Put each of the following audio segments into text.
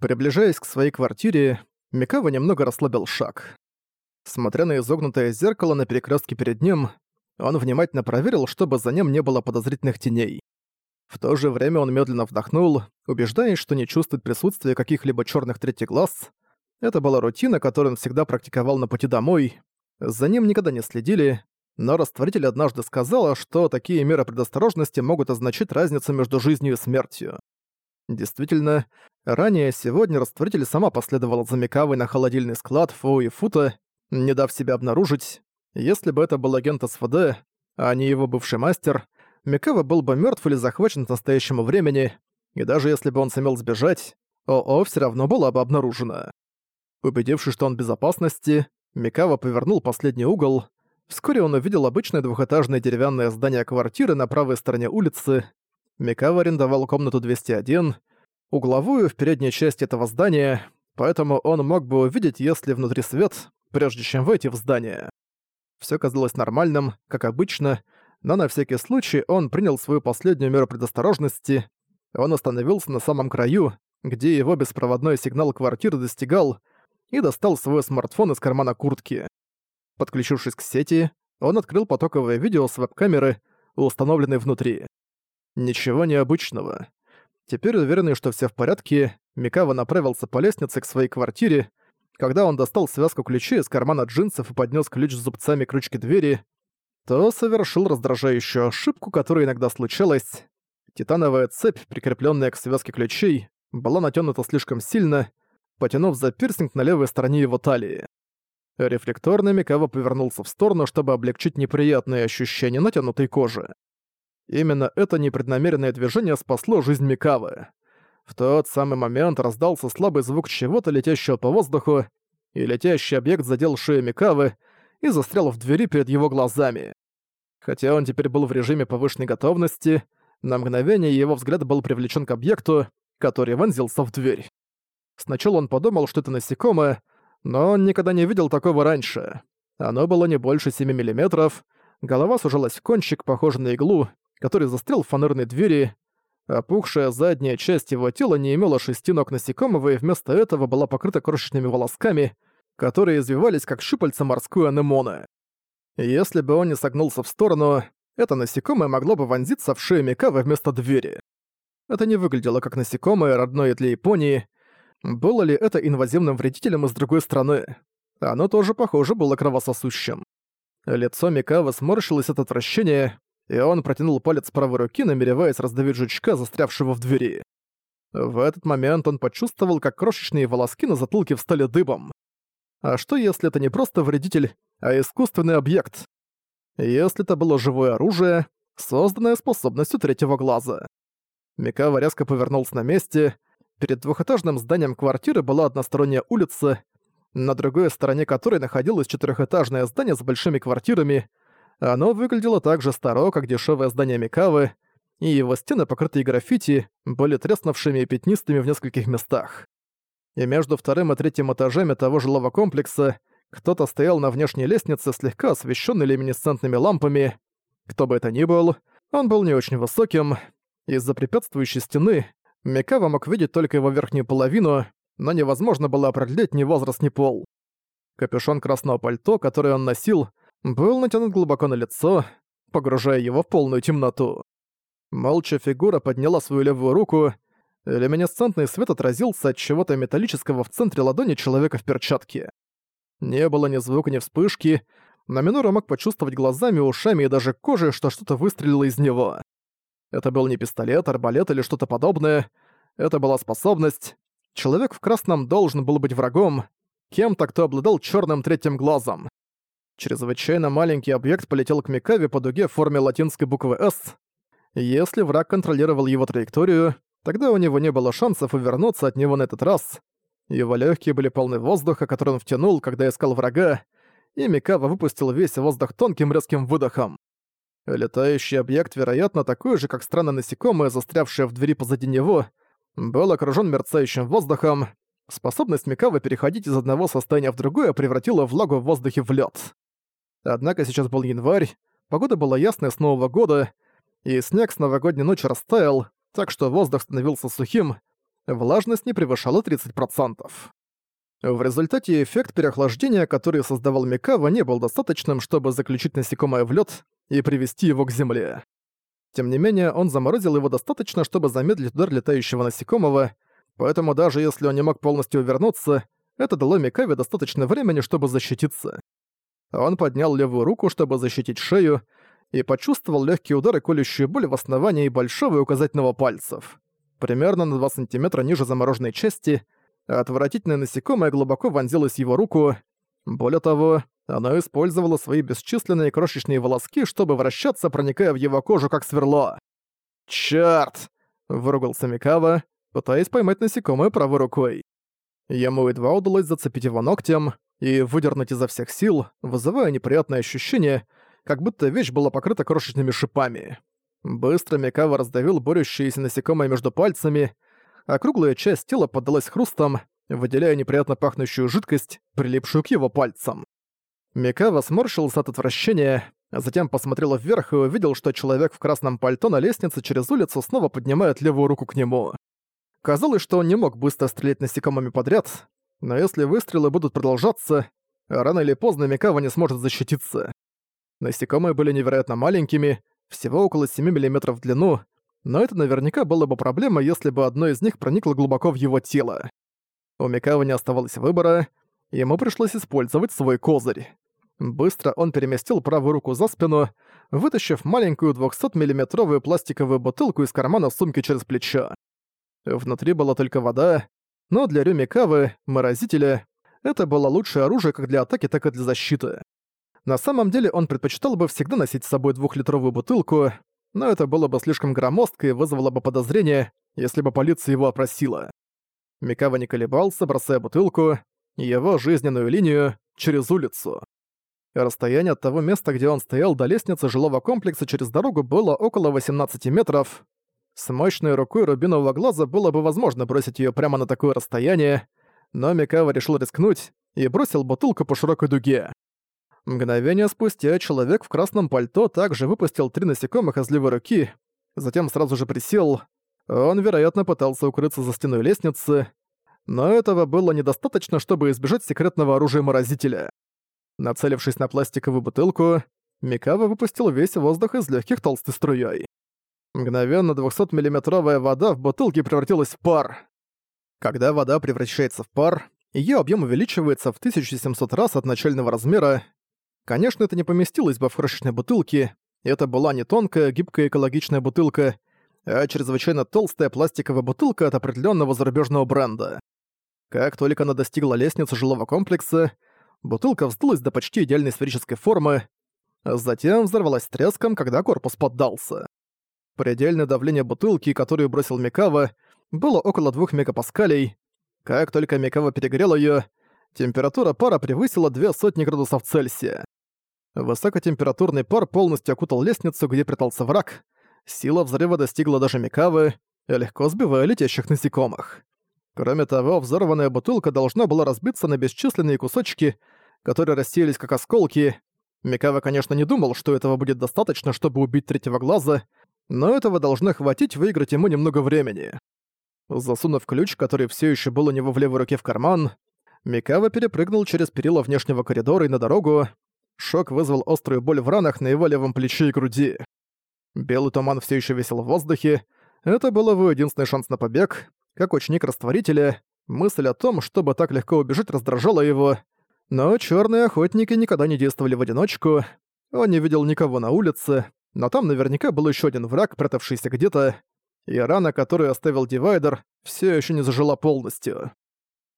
Приближаясь к своей квартире, Микава немного расслабил шаг. Смотря на изогнутое зеркало на перекрестке перед ним, он внимательно проверил, чтобы за ним не было подозрительных теней. В то же время он медленно вдохнул, убеждаясь, что не чувствует присутствия каких-либо черных третий глаз. Это была рутина, которую он всегда практиковал на пути домой. За ним никогда не следили, но растворитель однажды сказала, что такие меры предосторожности могут означать разницу между жизнью и смертью. Действительно, ранее сегодня растворитель сама последовала за Микавой на холодильный склад Фоу и Фута, не дав себя обнаружить. Если бы это был агент СВД, а не его бывший мастер, Микава был бы мертв или захвачен к настоящему времени, и даже если бы он сумел сбежать, ОО все равно была бы обнаружена. Убедившись, что он в безопасности, Микава повернул последний угол. Вскоре он увидел обычное двухэтажное деревянное здание квартиры на правой стороне улицы, Микава арендовал комнату 201, угловую в передней части этого здания, поэтому он мог бы увидеть, если внутри свет, прежде чем войти в здание. Всё казалось нормальным, как обычно, но на всякий случай он принял свою последнюю меру предосторожности. Он остановился на самом краю, где его беспроводной сигнал квартиры достигал, и достал свой смартфон из кармана куртки. Подключившись к сети, он открыл потоковое видео с веб-камеры, установленной внутри. Ничего необычного. Теперь уверенный, что все в порядке, Микава направился по лестнице к своей квартире, когда он достал связку ключей из кармана джинсов и поднес ключ с зубцами к ручке двери, то совершил раздражающую ошибку, которая иногда случалась. Титановая цепь, прикрепленная к связке ключей, была натянута слишком сильно, потянув за пирсинг на левой стороне его талии. Рефлекторно Микава повернулся в сторону, чтобы облегчить неприятные ощущения натянутой кожи. Именно это непреднамеренное движение спасло жизнь Микавы. В тот самый момент раздался слабый звук чего-то, летящего по воздуху, и летящий объект задел шею Микавы и застрял в двери перед его глазами. Хотя он теперь был в режиме повышенной готовности, на мгновение его взгляд был привлечен к объекту, который вонзился в дверь. Сначала он подумал, что это насекомое, но он никогда не видел такого раньше. Оно было не больше 7 мм, голова сужалась в кончик, похожий на иглу, который застрял в фанерной двери. Опухшая задняя часть его тела не имела шести ног насекомого и вместо этого была покрыта крошечными волосками, которые извивались как щупальца морской анемоны. Если бы он не согнулся в сторону, это насекомое могло бы вонзиться в шею Микавы вместо двери. Это не выглядело как насекомое, родное для Японии. Было ли это инвазивным вредителем из другой страны? Оно тоже, похоже, было кровососущим. Лицо Микавы сморщилось от отвращения, и он протянул палец правой руки, намереваясь раздавить жучка, застрявшего в двери. В этот момент он почувствовал, как крошечные волоски на затылке встали дыбом. А что если это не просто вредитель, а искусственный объект? Если это было живое оружие, созданное способностью третьего глаза. Микава резко повернулся на месте. Перед двухэтажным зданием квартиры была односторонняя улица, на другой стороне которой находилось четырехэтажное здание с большими квартирами, оно выглядело так же старо, как дешевое здание Микавы, и его стены, покрытые граффити, были треснувшими и пятнистыми в нескольких местах. И между вторым и третьим этажами того жилого комплекса кто-то стоял на внешней лестнице, слегка освещенной люминесцентными лампами. Кто бы это ни был, он был не очень высоким. Из-за препятствующей стены Микава мог видеть только его верхнюю половину, но невозможно было определить ни возраст, ни пол. Капюшон красного пальто, который он носил, был натянут глубоко на лицо, погружая его в полную темноту. Молча фигура подняла свою левую руку, люминесцентный свет отразился от чего-то металлического в центре ладони человека в перчатке. Не было ни звука, ни вспышки, но Минора мог почувствовать глазами, ушами и даже кожей, что что-то выстрелило из него. Это был не пистолет, арбалет или что-то подобное, это была способность. Человек в красном должен был быть врагом, кем-то, кто обладал черным третьим глазом. Чрезвычайно маленький объект полетел к Микаве по дуге в форме латинской буквы «С». Если враг контролировал его траекторию, тогда у него не было шансов увернуться от него на этот раз. Его легкие были полны воздуха, который он втянул, когда искал врага, и Микава выпустил весь воздух тонким резким выдохом. Летающий объект, вероятно, такой же, как странное насекомое, застрявшее в двери позади него, был окружён мерцающим воздухом. Способность Микавы переходить из одного состояния в другое превратила влагу в воздухе в лед. Однако сейчас был январь, погода была ясная с Нового года, и снег с новогодней ночи растаял, так что воздух становился сухим, влажность не превышала 30%. В результате эффект переохлаждения, который создавал Микава, не был достаточным, чтобы заключить насекомое в лед и привести его к земле. Тем не менее, он заморозил его достаточно, чтобы замедлить удар летающего насекомого, поэтому даже если он не мог полностью увернуться, это дало Микаве достаточно времени, чтобы защититься. Он поднял левую руку, чтобы защитить шею, и почувствовал легкий удар и колющую боль в основании большого и указательного пальцев. Примерно на 2 сантиметра ниже замороженной части — Отвратительное насекомое глубоко вонзилось в его руку. Более того, оно использовало свои бесчисленные крошечные волоски, чтобы вращаться, проникая в его кожу как сверло. «Чёрт!» — выругался Микава, пытаясь поймать насекомое правой рукой. Ему едва удалось зацепить его ногтем и выдернуть изо всех сил, вызывая неприятное ощущение, как будто вещь была покрыта крошечными шипами. Быстро Микава раздавил борющиеся насекомое между пальцами, округлая часть тела поддалась хрустом, выделяя неприятно пахнущую жидкость, прилипшую к его пальцам. Микава сморщился от отвращения, а затем посмотрел вверх и увидел, что человек в красном пальто на лестнице через улицу снова поднимает левую руку к нему. Казалось, что он не мог быстро стрелять насекомыми подряд, но если выстрелы будут продолжаться, рано или поздно Микава не сможет защититься. Насекомые были невероятно маленькими, всего около 7 мм в длину, но это наверняка было бы проблема, если бы одно из них проникло глубоко в его тело. У Микава не оставалось выбора, ему пришлось использовать свой козырь. Быстро он переместил правую руку за спину, вытащив маленькую 200-миллиметровую пластиковую бутылку из кармана сумки через плечо. Внутри была только вода, но для Рюми Кавы, морозителя, это было лучшее оружие как для атаки, так и для защиты. На самом деле он предпочитал бы всегда носить с собой двухлитровую бутылку, но это было бы слишком громоздко и вызвало бы подозрение, если бы полиция его опросила. Микава не колебался, бросая бутылку, его жизненную линию, через улицу. Расстояние от того места, где он стоял, до лестницы жилого комплекса через дорогу было около 18 метров. С мощной рукой рубинового глаза было бы возможно бросить ее прямо на такое расстояние, но Микава решил рискнуть и бросил бутылку по широкой дуге. Мгновение спустя человек в красном пальто также выпустил три насекомых из левой руки, затем сразу же присел. Он, вероятно, пытался укрыться за стеной лестницы, но этого было недостаточно, чтобы избежать секретного оружия морозителя. Нацелившись на пластиковую бутылку, Микава выпустил весь воздух из легких толстой струей. Мгновенно 200-миллиметровая вода в бутылке превратилась в пар. Когда вода превращается в пар, ее объем увеличивается в 1700 раз от начального размера, Конечно, это не поместилось бы в крошечной бутылке, это была не тонкая, гибкая экологичная бутылка, а чрезвычайно толстая пластиковая бутылка от определенного зарубежного бренда. Как только она достигла лестницы жилого комплекса, бутылка вздулась до почти идеальной сферической формы, а затем взорвалась треском, когда корпус поддался. Предельное давление бутылки, которую бросил Микава, было около 2 мегапаскалей. Как только Микава перегрел ее, температура пара превысила две сотни градусов Цельсия. Высокотемпературный пар полностью окутал лестницу, где прятался враг. Сила взрыва достигла даже Микавы, легко сбивая летящих насекомых. Кроме того, взорванная бутылка должна была разбиться на бесчисленные кусочки, которые рассеялись как осколки. Микава, конечно, не думал, что этого будет достаточно, чтобы убить третьего глаза, но этого должно хватить выиграть ему немного времени. Засунув ключ, который все еще был у него в левой руке в карман, Микава перепрыгнул через перила внешнего коридора и на дорогу. Шок вызвал острую боль в ранах на его левом плече и груди. Белый туман все еще висел в воздухе. Это был его единственный шанс на побег. Как ученик растворителя, мысль о том, чтобы так легко убежать, раздражала его. Но черные охотники никогда не действовали в одиночку. Он не видел никого на улице, но там наверняка был еще один враг, прятавшийся где-то, и рана, которую оставил дивайдер, все еще не зажила полностью.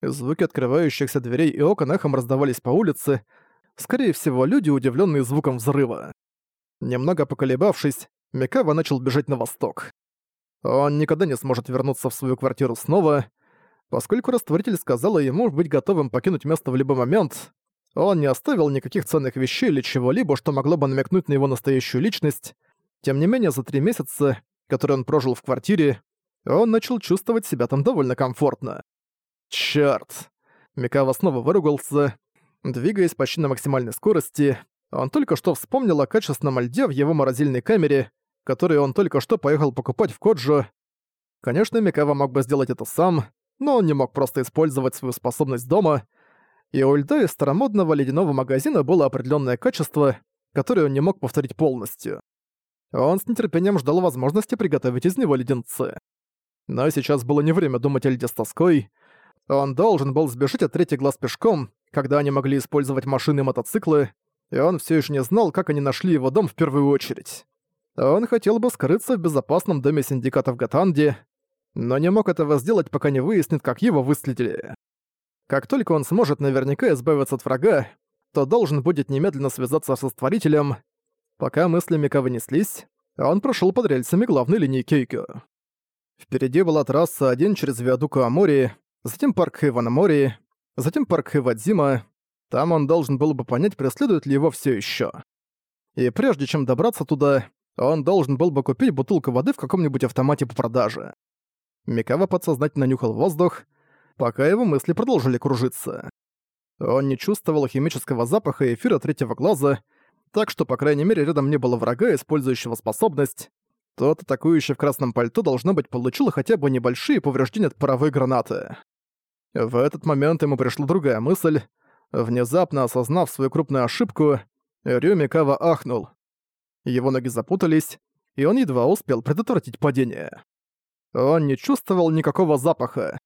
Звуки открывающихся дверей и окон эхом раздавались по улице. Скорее всего, люди, удивленные звуком взрыва. Немного поколебавшись, Микава начал бежать на восток. Он никогда не сможет вернуться в свою квартиру снова. Поскольку растворитель сказала ему быть готовым покинуть место в любой момент, он не оставил никаких ценных вещей или чего-либо, что могло бы намекнуть на его настоящую личность. Тем не менее, за три месяца, которые он прожил в квартире, он начал чувствовать себя там довольно комфортно. Чёрт! Микава снова выругался. Двигаясь почти на максимальной скорости, он только что вспомнил о качественном льде в его морозильной камере, который он только что поехал покупать в Коджо. Конечно, Микава мог бы сделать это сам, но он не мог просто использовать свою способность дома, и у льда из старомодного ледяного магазина было определенное качество, которое он не мог повторить полностью. Он с нетерпением ждал возможности приготовить из него леденцы. Но сейчас было не время думать о льде с тоской. Он должен был сбежать от третий глаз пешком, когда они могли использовать машины и мотоциклы, и он все еще не знал, как они нашли его дом в первую очередь. Он хотел бы скрыться в безопасном доме синдиката в Гатанде, но не мог этого сделать, пока не выяснит, как его выследили. Как только он сможет наверняка избавиться от врага, то должен будет немедленно связаться со Створителем. Пока мысли Мика вынеслись, он прошел под рельсами главной линии Кейко. Впереди была трасса 1 через Виадуку Амори, затем парк Хейванамори, затем парк Хейвадзима. Там он должен был бы понять, преследует ли его все еще. И прежде чем добраться туда, он должен был бы купить бутылку воды в каком-нибудь автомате по продаже. Микава подсознательно нюхал воздух, пока его мысли продолжили кружиться. Он не чувствовал химического запаха эфира третьего глаза, так что, по крайней мере, рядом не было врага, использующего способность. Тот, атакующий в красном пальто, должно быть, получил хотя бы небольшие повреждения от паровой гранаты. В этот момент ему пришла другая мысль. Внезапно осознав свою крупную ошибку, Рю Микава ахнул. Его ноги запутались, и он едва успел предотвратить падение. Он не чувствовал никакого запаха.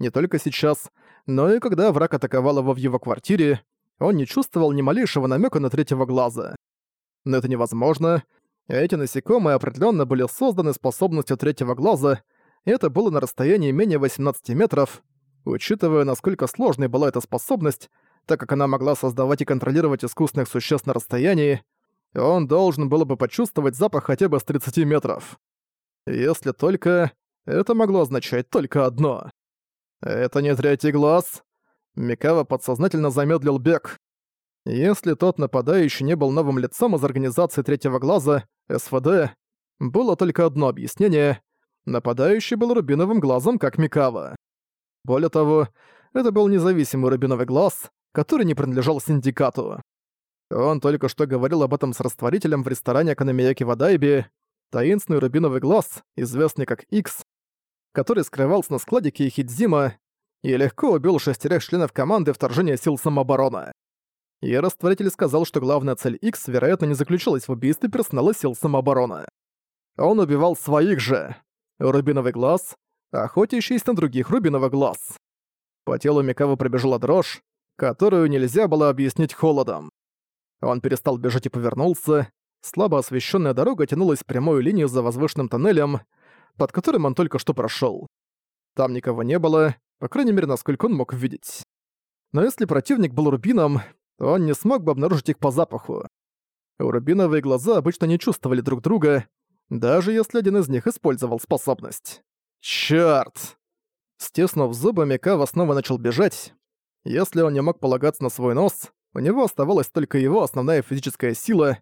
Не только сейчас, но и когда враг атаковал его в его квартире, он не чувствовал ни малейшего намека на третьего глаза. Но это невозможно. Эти насекомые определенно были созданы способностью третьего глаза, и это было на расстоянии менее 18 метров. Учитывая, насколько сложной была эта способность, так как она могла создавать и контролировать искусственных существ на расстоянии, он должен был бы почувствовать запах хотя бы с 30 метров. Если только... Это могло означать только одно. «Это не третий глаз?» Микава подсознательно замедлил бег. Если тот нападающий не был новым лицом из организации Третьего Глаза, СВД, было только одно объяснение. Нападающий был рубиновым глазом, как Микава. Более того, это был независимый рубиновый глаз, который не принадлежал синдикату. Он только что говорил об этом с растворителем в ресторане Канамияки в. Таинственный рубиновый глаз, известный как X, который скрывался на складе Кейхидзима и легко убил шестерых членов команды вторжения сил самообороны. И растворитель сказал, что главная цель X, вероятно, не заключалась в убийстве персонала сил самообороны. Он убивал своих же. Рубиновый глаз, охотящийся на других рубиновый глаз. По телу Микава пробежала дрожь, которую нельзя было объяснить холодом. Он перестал бежать и повернулся. Слабо освещенная дорога тянулась в прямую линию за возвышенным тоннелем, под которым он только что прошел. Там никого не было, по крайней мере, насколько он мог видеть. Но если противник был рубином, то он не смог бы обнаружить их по запаху. Рубиновые глаза обычно не чувствовали друг друга, даже если один из них использовал способность. Чёрт! Стеснув зубы, Микава снова начал бежать. Если он не мог полагаться на свой нос, у него оставалась только его основная физическая сила,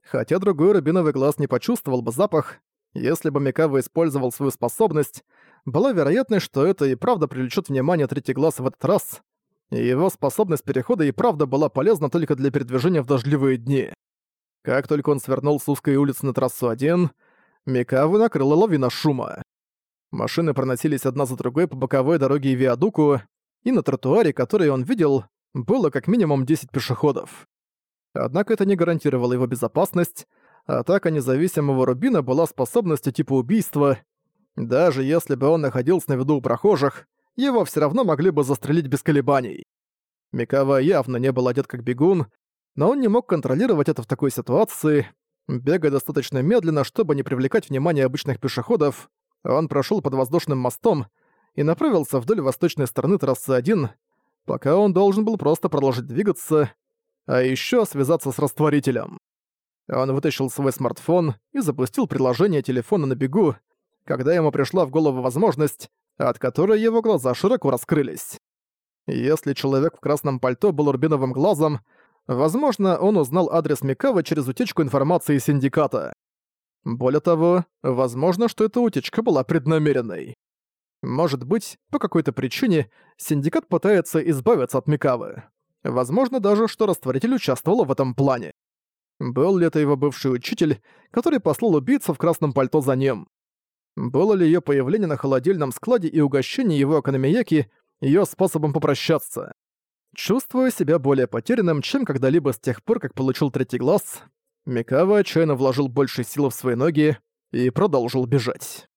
хотя другой рубиновый глаз не почувствовал бы запах, если бы Микава использовал свою способность, была вероятность, что это и правда привлечет внимание третий глаз в этот раз, и его способность перехода и правда была полезна только для передвижения в дождливые дни. Как только он свернул с узкой улицы на трассу 1, Микаву накрыла лавина шума. Машины проносились одна за другой по боковой дороге и виадуку, и на тротуаре, который он видел, было как минимум 10 пешеходов. Однако это не гарантировало его безопасность, атака независимого Рубина была способностью типа убийства. Даже если бы он находился на виду у прохожих, его все равно могли бы застрелить без колебаний. Микава явно не был одет как бегун, но он не мог контролировать это в такой ситуации. Бегая достаточно медленно, чтобы не привлекать внимание обычных пешеходов, он прошел под воздушным мостом и направился вдоль восточной стороны трассы 1, пока он должен был просто продолжить двигаться, а еще связаться с растворителем. Он вытащил свой смартфон и запустил приложение телефона на бегу, когда ему пришла в голову возможность, от которой его глаза широко раскрылись. Если человек в красном пальто был рубиновым глазом, возможно, он узнал адрес Микава через утечку информации синдиката. Более того, возможно, что эта утечка была преднамеренной. Может быть, по какой-то причине синдикат пытается избавиться от Микавы. Возможно даже, что растворитель участвовал в этом плане. Был ли это его бывший учитель, который послал убийцу в красном пальто за ним? Было ли её появление на холодильном складе и угощение его Аканамияки её способом попрощаться? Чувствуя себя более потерянным, чем когда-либо с тех пор, как получил третий глаз, Микава отчаянно вложил больше сил в свои ноги и продолжил бежать.